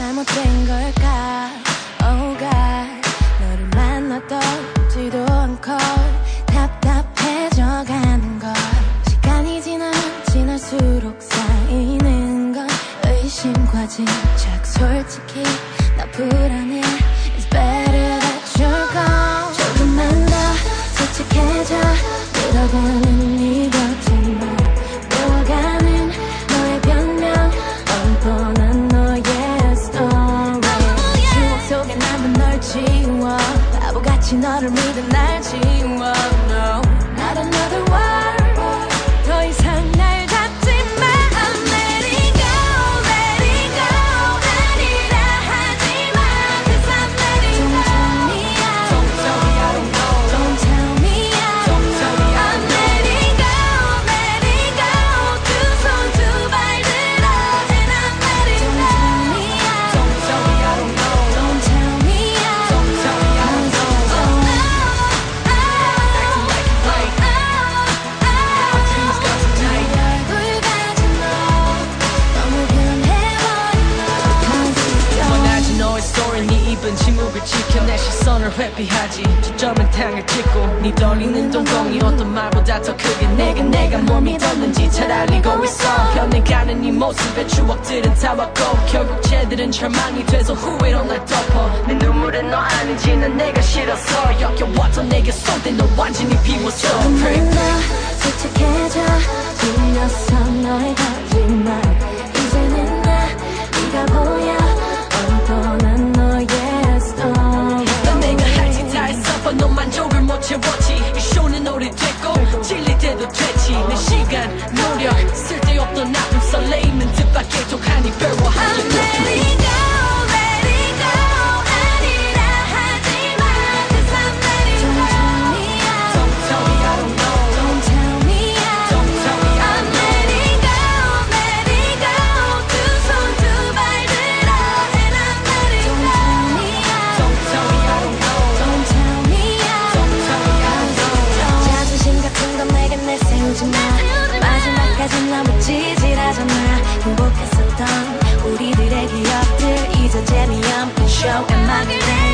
잘못된 걸까? Oh God 너를 만났던지도 않고 답답해져가는 걸. 시간이 지나면 지날수록 쌓이는 건 의심과 짐작 솔직히 나 불안해 널 지워 바보같이 너를 믿은 날 지워 No Not another word 선을 회피하지. 초점은 탕을 찍고 네 떨리는 동공이 어떤 말보다 더 크게 내게 내가 뭘 믿었는지 잘 알리고 있어. 변해가는 네 모습에 추억들은 다 왔고 결국 쟤들은 절망이 돼서 후회로 날 덮어. 내 눈물은 너 아니지 난 내가 싫었어. 역겨웠던 내게 쏟대 너 완전히 비웠어. 조금만 더 솔직해져 들렸어 너의 거짓말 지질하잖아. 행복했었던 우리들의 기억들. 이제 재미없는 쇼에 막을 때